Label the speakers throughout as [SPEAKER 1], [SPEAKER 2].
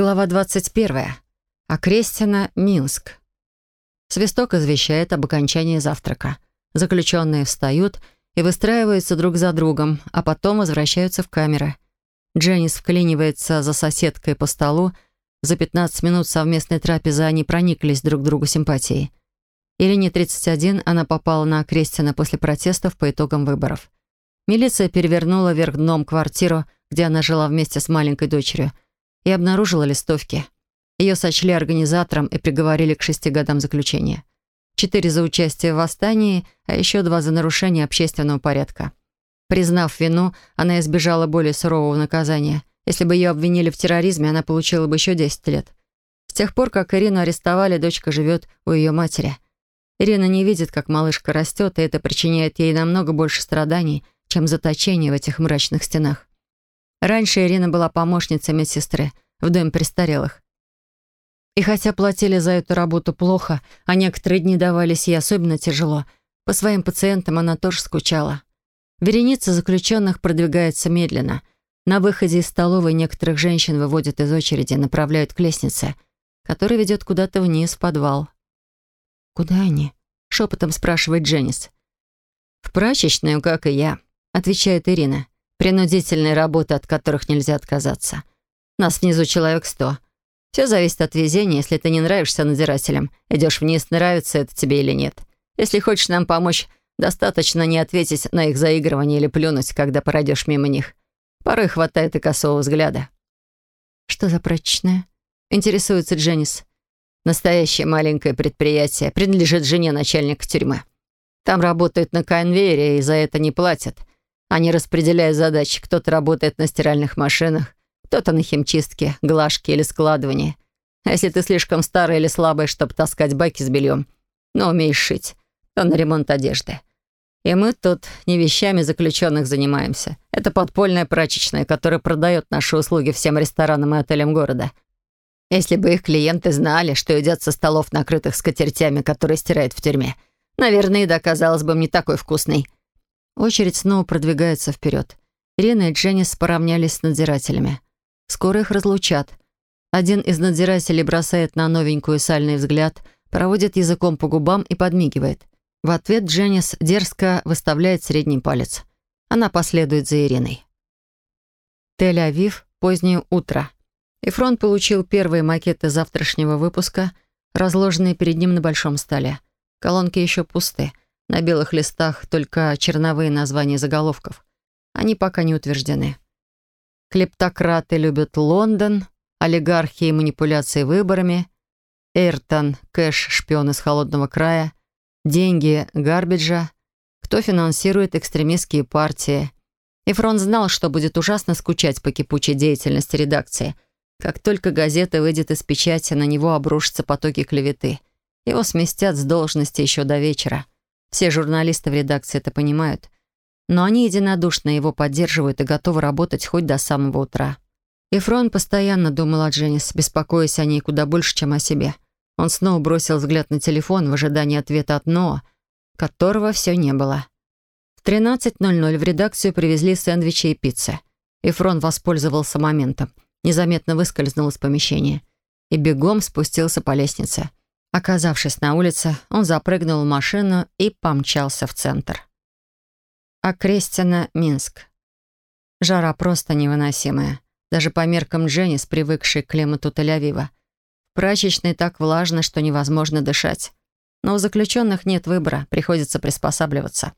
[SPEAKER 1] Глава 21. Окрестина, Минск. Свисток извещает об окончании завтрака. Заключенные встают и выстраиваются друг за другом, а потом возвращаются в камеры. Дженнис вклинивается за соседкой по столу. За 15 минут совместной трапезы они прониклись друг к другу симпатией. Ирине 31, она попала на Окрестина после протестов по итогам выборов. Милиция перевернула вверх дном квартиру, где она жила вместе с маленькой дочерью – и обнаружила листовки. Ее сочли организатором и приговорили к шести годам заключения. Четыре за участие в восстании, а еще два за нарушение общественного порядка. Признав вину, она избежала более сурового наказания. Если бы ее обвинили в терроризме, она получила бы еще 10 лет. С тех пор, как Ирину арестовали, дочка живет у ее матери. Ирина не видит, как малышка растет, и это причиняет ей намного больше страданий, чем заточение в этих мрачных стенах. Раньше Ирина была помощницей медсестры в доме престарелых. И хотя платили за эту работу плохо, а некоторые дни давались ей особенно тяжело, по своим пациентам она тоже скучала. Вереница заключенных продвигается медленно. На выходе из столовой некоторых женщин выводят из очереди и направляют к лестнице, которая ведет куда-то вниз в подвал. «Куда они?» — шепотом спрашивает Дженнис. «В прачечную, как и я», — отвечает Ирина. Принудительные работы, от которых нельзя отказаться. Нас внизу человек сто. Все зависит от везения. Если ты не нравишься надзирателям, идешь вниз, нравится это тебе или нет. Если хочешь нам помочь, достаточно не ответить на их заигрывание или плюнуть, когда пройдешь мимо них. Порой хватает и косого взгляда. «Что за прачечная?» — интересуется Дженнис. «Настоящее маленькое предприятие. Принадлежит жене начальника тюрьмы. Там работают на конвейере и за это не платят. Они распределяют задачи. Кто-то работает на стиральных машинах, кто-то на химчистке, глажке или складывании. А если ты слишком старый или слабый, чтобы таскать баки с бельем, но умеешь шить, то на ремонт одежды. И мы тут не вещами заключенных занимаемся. Это подпольная прачечная, которая продает наши услуги всем ресторанам и отелям города. Если бы их клиенты знали, что едят со столов, накрытых скатертями, которые стирают в тюрьме, наверное, еда казалась бы не такой вкусной. Очередь снова продвигается вперед. Ирина и Дженнис поравнялись с надзирателями. Скоро их разлучат. Один из надзирателей бросает на новенькую сальный взгляд, проводит языком по губам и подмигивает. В ответ Дженнис дерзко выставляет средний палец. Она последует за Ириной. Тель-Авив, позднее утро. Ифрон получил первые макеты завтрашнего выпуска, разложенные перед ним на большом столе. Колонки еще пусты. На белых листах только черновые названия заголовков. Они пока не утверждены. Клептократы любят Лондон, олигархи и манипуляции выборами, Эйртон, кэш, шпион из холодного края, деньги Гарбиджа, кто финансирует экстремистские партии. Ифрон знал, что будет ужасно скучать по кипучей деятельности редакции. Как только газета выйдет из печати, на него обрушатся потоки клеветы. Его сместят с должности еще до вечера. Все журналисты в редакции это понимают. Но они единодушно его поддерживают и готовы работать хоть до самого утра. Ефрон постоянно думал о Дженнис, беспокоясь о ней куда больше, чем о себе. Он снова бросил взгляд на телефон в ожидании ответа от Ноа, которого все не было. В 13.00 в редакцию привезли сэндвичи и пиццы. Ефрон воспользовался моментом, незаметно выскользнул из помещения и бегом спустился по лестнице. Оказавшись на улице, он запрыгнул в машину и помчался в центр. Окрестина, Минск. Жара просто невыносимая. Даже по меркам Дженнис, привыкшей к климату Тель-Авива. В прачечной так влажно, что невозможно дышать. Но у заключенных нет выбора, приходится приспосабливаться.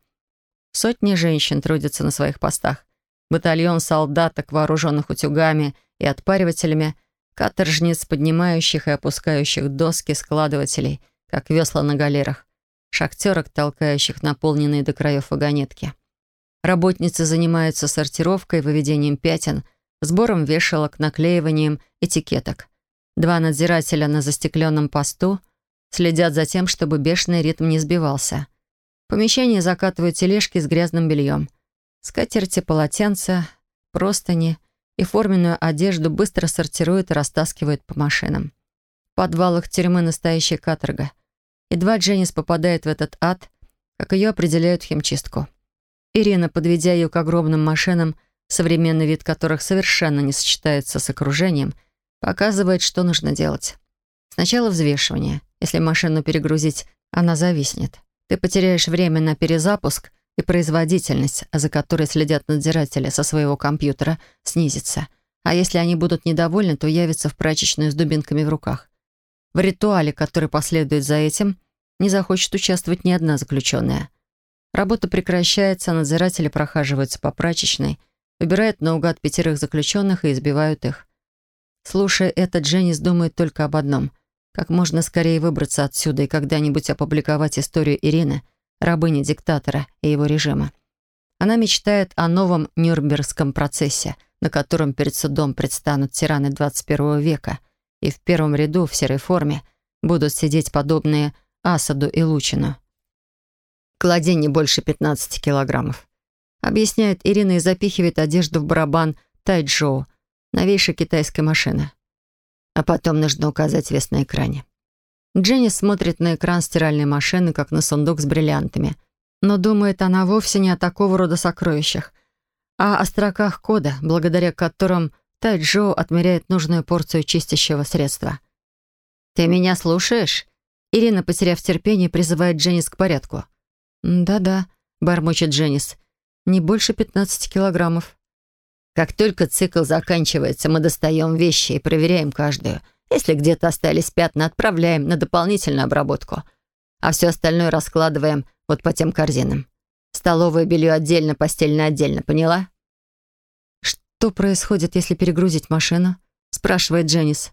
[SPEAKER 1] Сотни женщин трудятся на своих постах. Батальон солдаток, вооруженных утюгами и отпаривателями — каторжниц, поднимающих и опускающих доски складывателей, как весла на галерах, шахтерок, толкающих наполненные до краев вагонетки. Работницы занимаются сортировкой, выведением пятен, сбором вешалок, наклеиванием этикеток. Два надзирателя на застекленном посту следят за тем, чтобы бешеный ритм не сбивался. В помещение закатывают тележки с грязным бельем. Скатерти, полотенца, простыни — и форменную одежду быстро сортируют и растаскивают по машинам. В подвалах тюрьмы настоящая каторга. Едва Дженнис попадает в этот ад, как ее определяют в химчистку. Ирина, подведя ее к огромным машинам, современный вид которых совершенно не сочетается с окружением, Показывает, что нужно делать. Сначала взвешивание. Если машину перегрузить, она зависнет. Ты потеряешь время на перезапуск, и производительность, за которой следят надзиратели со своего компьютера, снизится. А если они будут недовольны, то явятся в прачечную с дубинками в руках. В ритуале, который последует за этим, не захочет участвовать ни одна заключенная. Работа прекращается, надзиратели прохаживаются по прачечной, выбирают наугад пятерых заключенных и избивают их. Слушая это, Дженнис думает только об одном — как можно скорее выбраться отсюда и когда-нибудь опубликовать историю Ирины, рабыни диктатора и его режима. Она мечтает о новом Нюрнбергском процессе, на котором перед судом предстанут тираны 21 века, и в первом ряду в серой форме будут сидеть подобные Асаду и Лучину. Клади не больше 15 килограммов. Объясняет Ирина и запихивает одежду в барабан Тайджоу, новейшей китайской машины. А потом нужно указать вес на экране. Дженни смотрит на экран стиральной машины, как на сундук с бриллиантами. Но думает она вовсе не о такого рода сокровищах, а о строках кода, благодаря которым Тай Джоу отмеряет нужную порцию чистящего средства. «Ты меня слушаешь?» Ирина, потеряв терпение, призывает Дженнис к порядку. «Да-да», — бормочет Дженнис. «Не больше 15 килограммов». Как только цикл заканчивается, мы достаем вещи и проверяем каждую. Если где-то остались пятна, отправляем на дополнительную обработку. А все остальное раскладываем вот по тем корзинам. Столовое белье отдельно, постельное отдельно, поняла? «Что происходит, если перегрузить машину?» спрашивает Дженнис.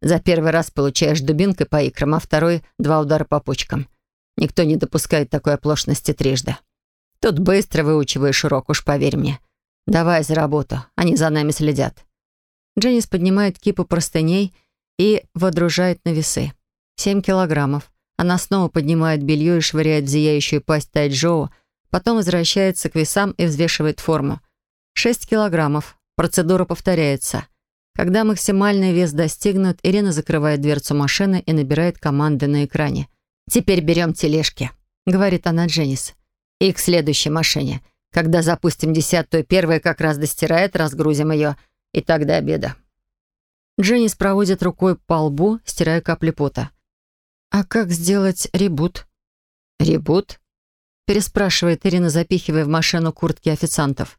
[SPEAKER 1] «За первый раз получаешь дубинкой по икрам, а второй — два удара по почкам. Никто не допускает такой оплошности трижды. Тут быстро выучиваешь урок, уж поверь мне. Давай за работу, они за нами следят». Дженнис поднимает кипу простыней и водружает на весы. Семь килограммов. Она снова поднимает белье и швыряет в зияющую пасть Тайджоу, потом возвращается к весам и взвешивает форму. Шесть килограммов. Процедура повторяется. Когда максимальный вес достигнут, Ирина закрывает дверцу машины и набирает команды на экране. «Теперь берем тележки», — говорит она Дженнис. «И к следующей машине. Когда запустим десятую, первая как раз достирает, разгрузим ее, и до обеда». Дженнис проводит рукой по лбу, стирая капли пота. «А как сделать ребут?» «Ребут?» переспрашивает Ирина, запихивая в машину куртки официантов.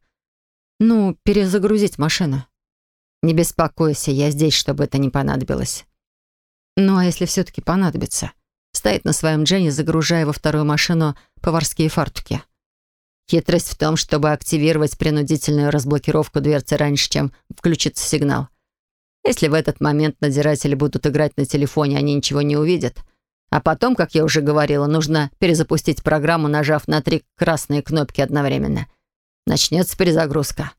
[SPEAKER 1] «Ну, перезагрузить машину». «Не беспокойся, я здесь, чтобы это не понадобилось». «Ну, а если все-таки понадобится?» Стоит на своем Дженни, загружая во вторую машину поварские фартуки. Хитрость в том, чтобы активировать принудительную разблокировку дверцы раньше, чем включится сигнал. Если в этот момент надзиратели будут играть на телефоне, они ничего не увидят. А потом, как я уже говорила, нужно перезапустить программу, нажав на три красные кнопки одновременно. Начнется перезагрузка.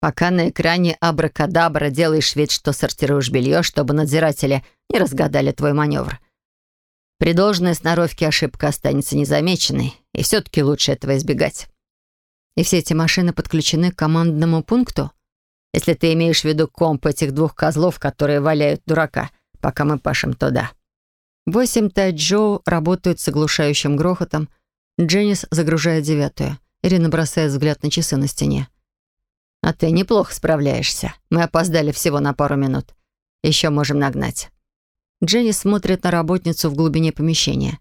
[SPEAKER 1] Пока на экране абракадабра делаешь вид, что сортируешь белье, чтобы надзиратели не разгадали твой маневр. При должной сноровке ошибка останется незамеченной, и все-таки лучше этого избегать. И все эти машины подключены к командному пункту? Если ты имеешь в виду комп этих двух козлов, которые валяют дурака, пока мы пашем туда. Восемь Тайджоу работают с оглушающим грохотом. Дженнис загружает девятую. Ирина бросает взгляд на часы на стене. «А ты неплохо справляешься. Мы опоздали всего на пару минут. Еще можем нагнать». Дженни смотрит на работницу в глубине помещения.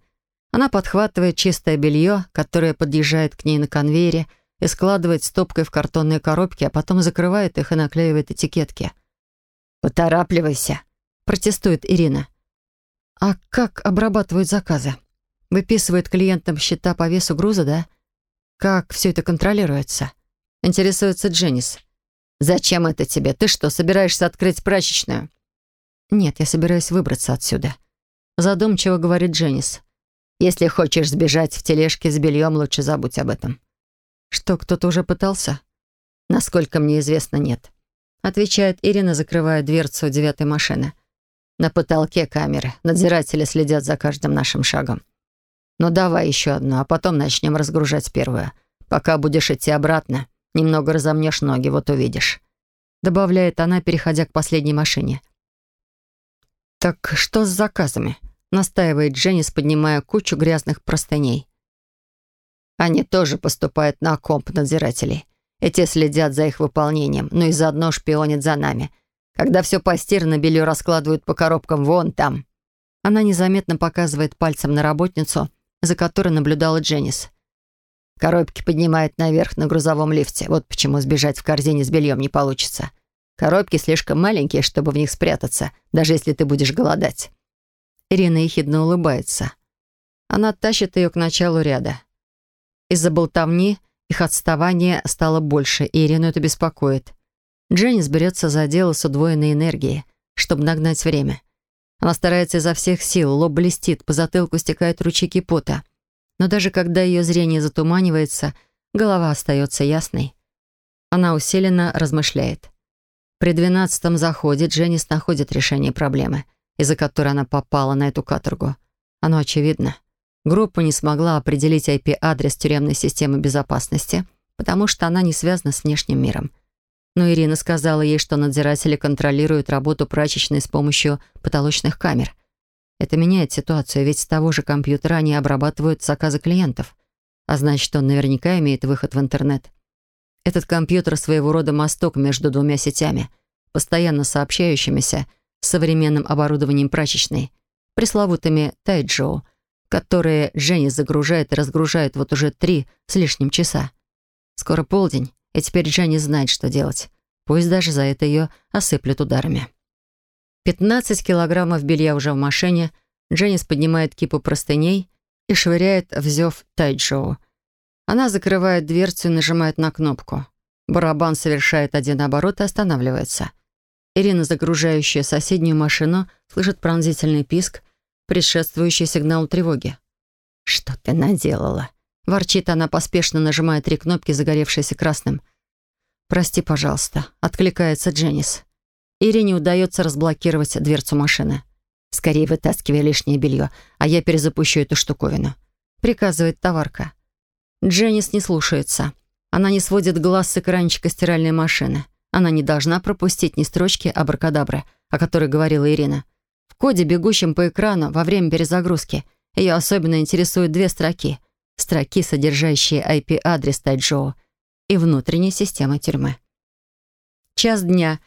[SPEAKER 1] Она подхватывает чистое белье, которое подъезжает к ней на конвейере, и складывает стопкой в картонные коробки, а потом закрывает их и наклеивает этикетки. «Поторапливайся», — протестует Ирина. «А как обрабатывают заказы? Выписывают клиентам счета по весу груза, да? Как все это контролируется?» Интересуется Дженнис. «Зачем это тебе? Ты что, собираешься открыть прачечную?» «Нет, я собираюсь выбраться отсюда», — задумчиво говорит Дженнис. «Если хочешь сбежать в тележке с бельем, лучше забудь об этом. «Что, кто-то уже пытался?» «Насколько мне известно, нет», — отвечает Ирина, закрывая дверцу девятой машины. «На потолке камеры. Надзиратели следят за каждым нашим шагом. Ну давай еще одну, а потом начнем разгружать первую. Пока будешь идти обратно, немного разомнешь ноги, вот увидишь», — добавляет она, переходя к последней машине. «Так что с заказами?» — настаивает Дженнис, поднимая кучу грязных простыней. Они тоже поступают на комп надзирателей. Эти следят за их выполнением, но и заодно шпионят за нами.
[SPEAKER 2] Когда все постирано, белье раскладывают по коробкам вон там».
[SPEAKER 1] Она незаметно показывает пальцем на работницу, за которой наблюдала Дженнис.
[SPEAKER 2] Коробки поднимают наверх на грузовом лифте. Вот почему сбежать в корзине с бельем не получится. Коробки слишком маленькие, чтобы в них спрятаться, даже если ты будешь голодать.
[SPEAKER 1] Ирина ехидно улыбается. Она тащит ее к началу ряда. Из-за болтовни их отставание стало больше, и Ирину это беспокоит. Дженнис берется за дело с удвоенной энергией, чтобы нагнать время. Она старается изо всех сил, лоб блестит, по затылку стекают ручейки пота. Но даже когда ее зрение затуманивается, голова остается ясной. Она усиленно размышляет. При двенадцатом заходе Дженнис находит решение проблемы, из-за которой она попала на эту каторгу. Оно очевидно. Группа не смогла определить IP-адрес тюремной системы безопасности, потому что она не связана с внешним миром но Ирина сказала ей, что надзиратели контролируют работу прачечной с помощью потолочных камер. Это меняет ситуацию, ведь с того же компьютера они обрабатывают заказы клиентов. А значит, он наверняка имеет выход в интернет. Этот компьютер своего рода мосток между двумя сетями, постоянно сообщающимися с современным оборудованием прачечной, пресловутыми тайджоу, которые Женя загружает и разгружает вот уже три с лишним часа. Скоро полдень, и теперь Джанни знает, что делать. Пусть даже за это ее осыплют ударами. 15 килограммов белья уже в машине. Дженнис поднимает кипу простыней и швыряет в зев Тайджоу. Она закрывает дверцу и нажимает на кнопку. Барабан совершает один оборот и останавливается. Ирина, загружающая соседнюю машину, слышит пронзительный писк, предшествующий сигналу тревоги. «Что ты наделала?» Ворчит она, поспешно нажимая три кнопки, загоревшиеся красным. «Прости, пожалуйста», — откликается Дженнис. Ирине удается разблокировать дверцу машины. «Скорее вытаскивай лишнее белье, а я перезапущу эту штуковину», — приказывает товарка. Дженнис не слушается. Она не сводит глаз с экранчика стиральной машины. Она не должна пропустить ни строчки абракадабры, о которой говорила Ирина. В коде, бегущем по экрану во время перезагрузки, ее особенно интересуют две строки — строки, содержащие IP-адрес Тайджоу и внутренней системы тюрьмы. Час дня.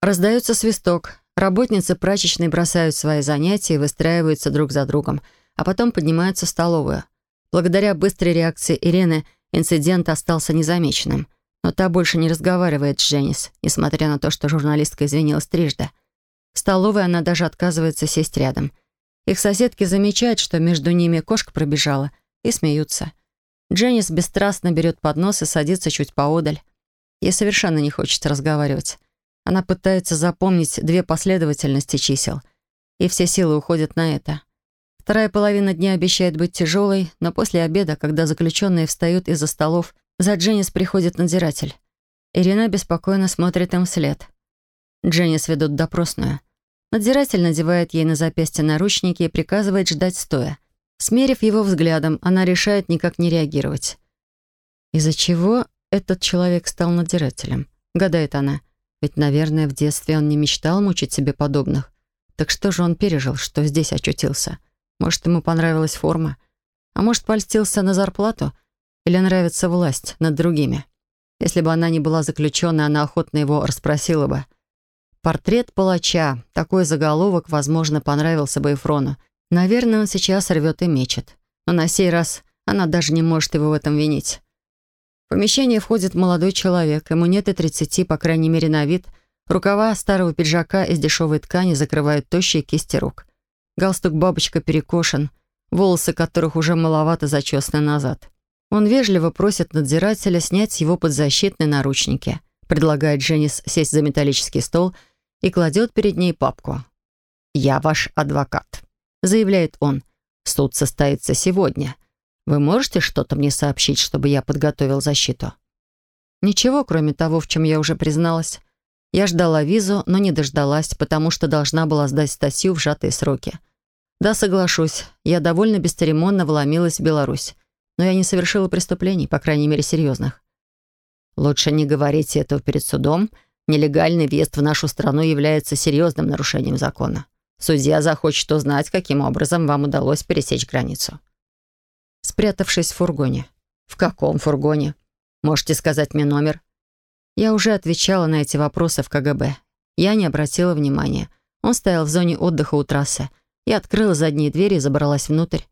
[SPEAKER 1] Раздается свисток. Работницы прачечной бросают свои занятия и выстраиваются друг за другом, а потом поднимаются в столовую. Благодаря быстрой реакции Ирины инцидент остался незамеченным, но та больше не разговаривает с Дженнис, несмотря на то, что журналистка извинилась трижды. В столовой она даже отказывается сесть рядом. Их соседки замечают, что между ними кошка пробежала — и смеются. Дженнис бесстрастно берет поднос и садится чуть поодаль. Ей совершенно не хочется разговаривать. Она пытается запомнить две последовательности чисел, и все силы уходят на это. Вторая половина дня обещает быть тяжелой, но после обеда, когда заключенные встают из-за столов, за Дженнис приходит надзиратель. Ирина беспокойно смотрит им вслед. Дженнис ведут допросную. Надзиратель надевает ей на запястье наручники и приказывает ждать стоя. Смерив его взглядом, она решает никак не реагировать. Из-за чего этот человек стал надзирателем? Гадает она. Ведь, наверное, в детстве он не мечтал мучить себе подобных. Так что же он пережил, что здесь очутился? Может, ему понравилась форма? А может, польстился на зарплату? Или нравится власть над другими? Если бы она не была заключенной, она охотно его расспросила бы. Портрет палача. Такой заголовок, возможно, понравился бы Эфрону. Наверное, он сейчас рвет и мечет. Но на сей раз она даже не может его в этом винить. В помещение входит молодой человек. Ему нет и тридцати, по крайней мере, на вид. Рукава старого пиджака из дешевой ткани закрывают тощие кисти рук. Галстук-бабочка перекошен, волосы которых уже маловато зачесаны назад. Он вежливо просит надзирателя снять его подзащитные наручники, предлагает Дженнис сесть за металлический стол и кладет перед ней папку. «Я ваш адвокат» заявляет он. «Суд состоится сегодня. Вы можете что-то мне сообщить, чтобы я подготовил защиту?» Ничего, кроме того, в чем я уже призналась. Я ждала визу, но не дождалась, потому что должна была сдать статью в сжатые сроки. Да, соглашусь, я довольно бесцеремонно вломилась в Беларусь, но я не совершила преступлений, по крайней мере, серьезных. Лучше не говорите этого перед судом. Нелегальный въезд в нашу страну является серьезным нарушением закона. Судья захочет узнать, каким образом вам удалось пересечь границу. Спрятавшись в фургоне. В каком фургоне? Можете сказать мне номер? Я уже отвечала на эти вопросы в КГБ. Я не обратила внимания. Он стоял в зоне отдыха у трассы. Я открыла задние двери и забралась внутрь.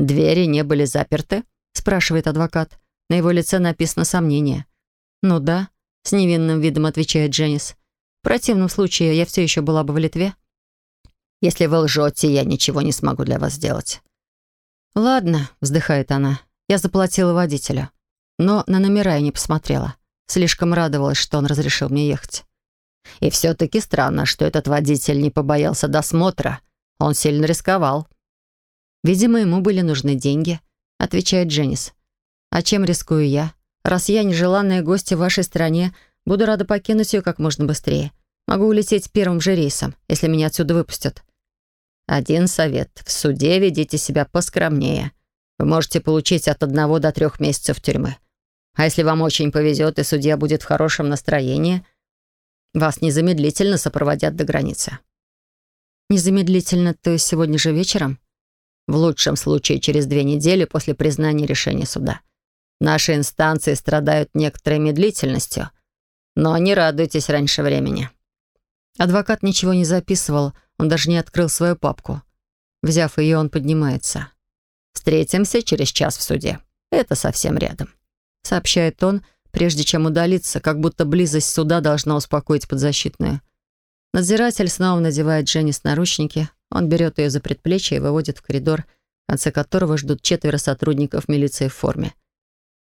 [SPEAKER 1] «Двери не были заперты?» — спрашивает адвокат. На его лице написано сомнение. «Ну да», — с невинным видом отвечает Дженнис. «В противном случае я все еще была бы в Литве».
[SPEAKER 2] «Если вы лжете, я ничего не смогу для вас сделать».
[SPEAKER 1] «Ладно», — вздыхает она. «Я заплатила водителю. Но на номера я не посмотрела. Слишком радовалась, что он разрешил мне ехать».
[SPEAKER 2] «И все-таки странно, что этот водитель не побоялся досмотра. Он сильно рисковал».
[SPEAKER 1] «Видимо, ему были нужны деньги», — отвечает Дженнис. «А чем рискую я? Раз я нежеланная гостья в вашей стране, буду рада покинуть ее как можно быстрее. Могу улететь первым же рейсом, если меня отсюда выпустят».
[SPEAKER 2] «Один совет. В суде ведите себя поскромнее. Вы можете получить от одного до трех месяцев тюрьмы. А если вам очень повезет, и судья будет в хорошем настроении, вас незамедлительно сопроводят до границы».
[SPEAKER 1] «Незамедлительно, то есть сегодня же вечером?»
[SPEAKER 2] В лучшем случае через две недели после признания решения суда. Наши инстанции страдают некоторой медлительностью, но не радуйтесь раньше времени.
[SPEAKER 1] Адвокат ничего не записывал, он даже не открыл свою папку. Взяв ее, он поднимается.
[SPEAKER 2] «Встретимся через час в суде. Это совсем рядом», — сообщает он, прежде чем удалиться, как будто близость суда должна успокоить подзащитную.
[SPEAKER 1] Надзиратель снова надевает Дженнис наручники, он берет ее за предплечье и выводит в коридор, в конце которого ждут четверо сотрудников милиции в форме.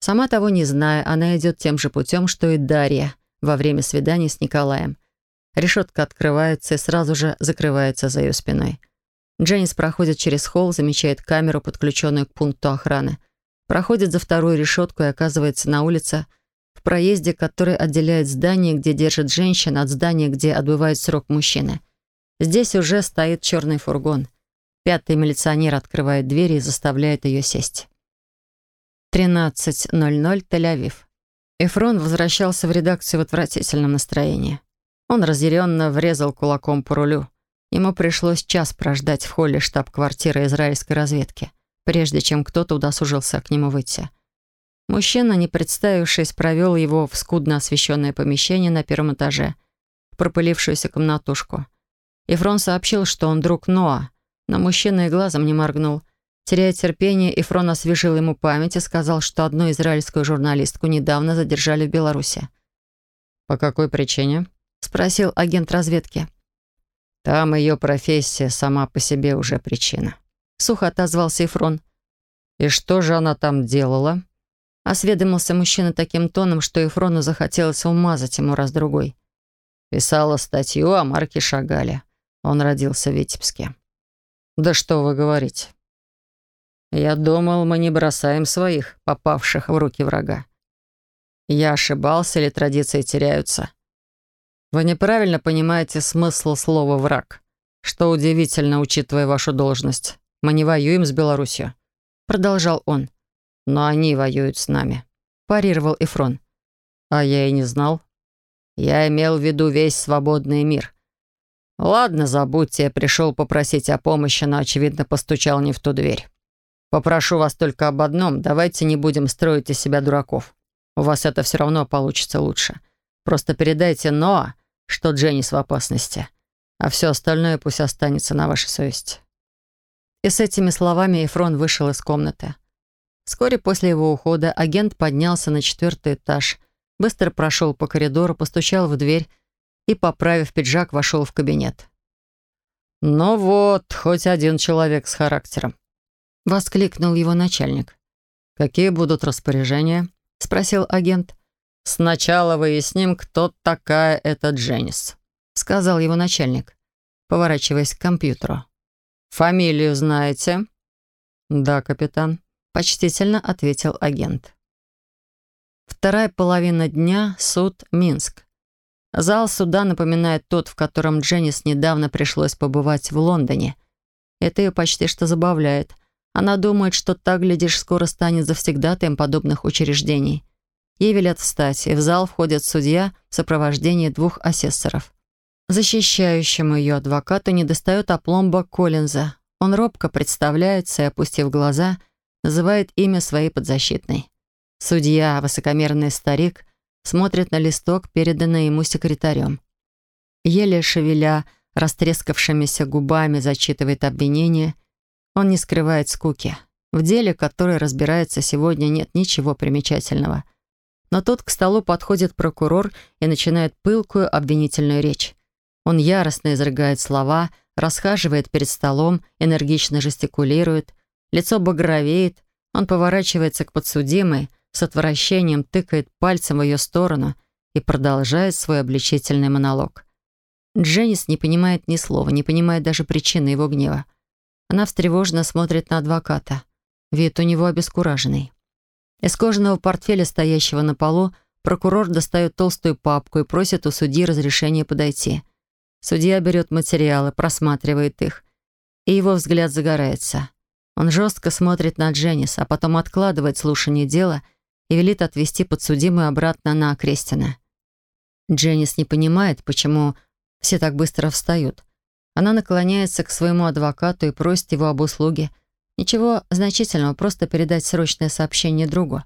[SPEAKER 1] Сама того не зная, она идет тем же путем, что и Дарья во время свидания с Николаем. Решетка открывается и сразу же закрывается за ее спиной. Дженнис проходит через холл, замечает камеру, подключенную к пункту охраны. Проходит за вторую решетку и оказывается на улице, в проезде, который отделяет здание, где держит женщин, от здания, где отбывает срок мужчины. Здесь уже стоит черный фургон. Пятый милиционер открывает дверь и заставляет ее сесть. 13.00, Тель-Авив. Эфрон возвращался в редакцию в отвратительном настроении. Он разъяренно врезал кулаком по рулю. Ему пришлось час прождать в холле штаб-квартиры израильской разведки, прежде чем кто-то удосужился к нему выйти. Мужчина, не представившись, провел его в скудно освещенное помещение на первом этаже, в пропылившуюся комнатушку. Ефрон сообщил, что он друг Ноа, но мужчина и глазом не моргнул. Теряя терпение, Ефрон освежил ему память и сказал, что одну израильскую журналистку недавно задержали в Беларуси. «По какой причине?» — спросил агент разведки.
[SPEAKER 2] «Там ее профессия сама по себе уже причина», —
[SPEAKER 1] сухо отозвался Ефрон.
[SPEAKER 2] «И что же она там делала?»
[SPEAKER 1] Осведомился мужчина таким тоном, что Ефрону захотелось умазать ему раз-другой.
[SPEAKER 2] Писала статью о Марке Шагале. Он родился в Витебске.
[SPEAKER 1] «Да что вы говорите?»
[SPEAKER 2] «Я думал, мы не бросаем своих, попавших в руки врага. Я ошибался или традиции теряются?»
[SPEAKER 1] «Вы неправильно понимаете смысл слова «враг». Что удивительно, учитывая вашу должность. Мы не воюем с Беларусью», — продолжал он.
[SPEAKER 2] «Но они воюют с нами», — парировал Эфрон.
[SPEAKER 1] «А я и не знал».
[SPEAKER 2] «Я имел в виду весь свободный мир. «Ладно, забудьте, я пришел попросить о помощи, но, очевидно, постучал не в ту дверь. Попрошу вас только об одном. Давайте не будем строить из себя дураков. У вас это все равно получится лучше. Просто передайте Ноа, что Дженнис в опасности, а все остальное пусть останется на вашей совести».
[SPEAKER 1] И с этими словами Эфрон вышел из комнаты. Вскоре после его ухода агент поднялся на четвертый этаж, быстро прошел по коридору, постучал в дверь и, поправив пиджак, вошел в кабинет.
[SPEAKER 2] «Ну вот, хоть один человек с характером», —
[SPEAKER 1] воскликнул его начальник.
[SPEAKER 2] «Какие будут распоряжения?» — спросил агент. «Сначала выясним, кто такая эта Дженнис», — сказал его начальник, поворачиваясь к компьютеру. «Фамилию знаете?»
[SPEAKER 1] «Да, капитан», — почтительно ответил агент. Вторая половина дня, суд, Минск. Зал суда напоминает тот, в котором Дженнис недавно пришлось побывать в Лондоне. Это ее почти что забавляет. Она думает, что так, глядишь, скоро станет завсегдатаем подобных учреждений. Ей велят встать, и в зал входит судья в сопровождении двух асессоров. Защищающему ее адвокату недостает опломба Коллинза. Он робко представляется и, опустив глаза, называет имя своей подзащитной. Судья, высокомерный старик, смотрит на листок, переданный ему секретарем. еле шевеля растрескавшимися губами зачитывает обвинение. Он не скрывает скуки. В деле, которое разбирается сегодня, нет ничего примечательного. Но тут к столу подходит прокурор и начинает пылкую обвинительную речь. Он яростно изрыгает слова, расхаживает перед столом, энергично жестикулирует, лицо багровеет, он поворачивается к подсудимой, с отвращением тыкает пальцем в ее сторону и продолжает свой обличительный монолог. Дженнис не понимает ни слова, не понимает даже причины его гнева. Она встревоженно смотрит на адвоката. Вид у него обескураженный. Из кожаного портфеля, стоящего на полу, прокурор достает толстую папку и просит у судьи разрешения подойти. Судья берет материалы, просматривает их, и его взгляд загорается. Он жестко смотрит на Дженнис, а потом откладывает слушание дела и велит отвести подсудимую обратно на Крестина. Дженнис не понимает, почему все так быстро встают. Она наклоняется к своему адвокату и просит его об услуге. Ничего значительного, просто передать срочное сообщение другу.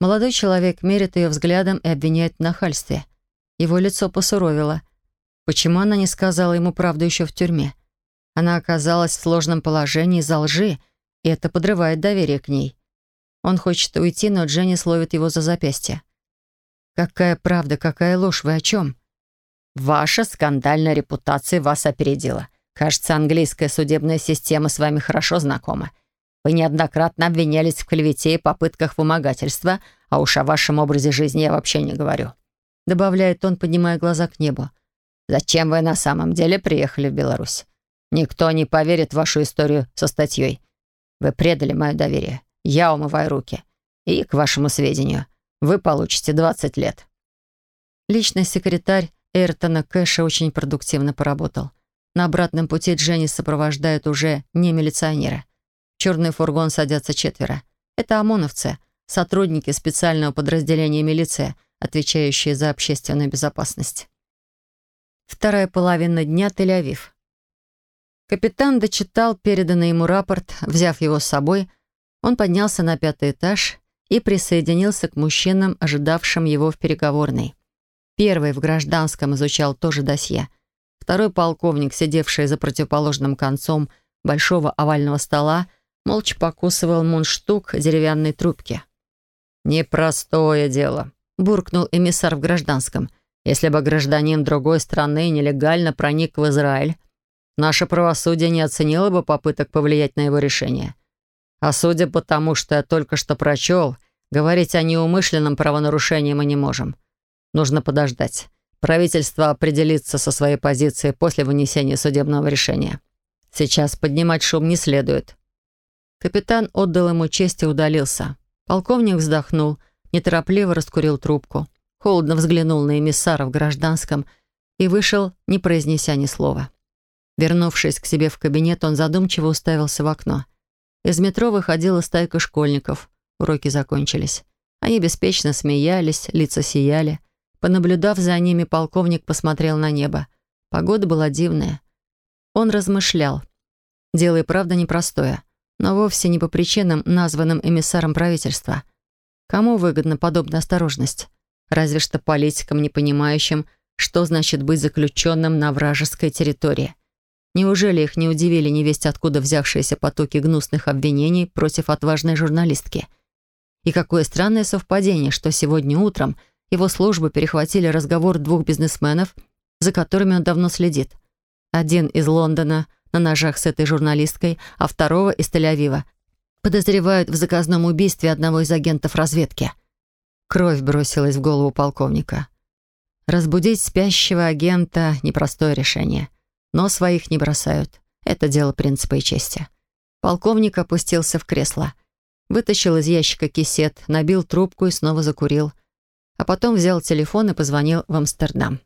[SPEAKER 1] Молодой человек мерит ее взглядом и обвиняет в нахальстве. Его лицо посуровило. Почему она не сказала ему правду еще в тюрьме? Она оказалась в сложном положении из-за лжи, и это подрывает доверие к ней. Он хочет уйти, но Дженни словит его за запястье. «Какая правда, какая ложь, вы о чем?» Ваша скандальная репутация вас опередила. Кажется, английская судебная система с вами хорошо знакома. Вы неоднократно обвинялись в клевете и попытках вымогательства, а уж о вашем образе жизни я вообще не говорю. Добавляет он, поднимая глаза к небу. Зачем вы на самом деле приехали в Беларусь? Никто не поверит в вашу историю со статьей. Вы предали мое доверие. Я умываю руки. И, к вашему сведению, вы получите 20 лет. Личный секретарь Эртона Кэша очень продуктивно поработал. На обратном пути Дженни сопровождают уже не милиционеры. В черный фургон садятся четверо. Это ОМОНовцы, сотрудники специального подразделения милиции, отвечающие за общественную безопасность. Вторая половина дня Тель-Авив. Капитан дочитал переданный ему рапорт, взяв его с собой, он поднялся на пятый этаж и присоединился к мужчинам, ожидавшим его в переговорной. Первый в гражданском изучал тоже досье. Второй полковник, сидевший за противоположным концом большого овального стола, молча покусывал мундштук деревянной трубки. «Непростое дело», — буркнул эмиссар в гражданском. «Если бы гражданин другой страны нелегально проник в Израиль, наше правосудие не оценило бы попыток повлиять на его решение. А судя по тому, что я только что прочел, говорить о неумышленном правонарушении мы не можем. Нужно подождать. Правительство определится со своей позицией после вынесения судебного решения. Сейчас поднимать шум не следует. Капитан отдал ему честь и удалился. Полковник вздохнул, неторопливо раскурил трубку, холодно взглянул на эмиссара в гражданском и вышел, не произнеся ни слова. Вернувшись к себе в кабинет, он задумчиво уставился в окно. Из метро выходила стайка школьников. Уроки закончились. Они беспечно смеялись, лица сияли. Понаблюдав за ними, полковник посмотрел на небо. Погода была дивная. Он размышлял. Дело и правда непростое, но вовсе не по причинам, названным эмиссаром правительства. Кому выгодна подобная осторожность? Разве что политикам, не понимающим, что значит быть заключенным на вражеской территории. Неужели их не удивили невесть откуда взявшиеся потоки гнусных обвинений против отважной журналистки? И какое странное совпадение, что сегодня утром – его службы перехватили разговор двух бизнесменов, за которыми он давно следит. Один из Лондона на ножах с этой журналисткой, а второго из Тель-Авива. Подозревают в заказном убийстве одного из агентов разведки. Кровь бросилась в голову полковника. Разбудить спящего агента — непростое решение. Но своих не бросают. Это дело принципа и чести. Полковник опустился в кресло. Вытащил из ящика кисет, набил трубку и снова закурил — а потом взял телефон и позвонил в Амстердам.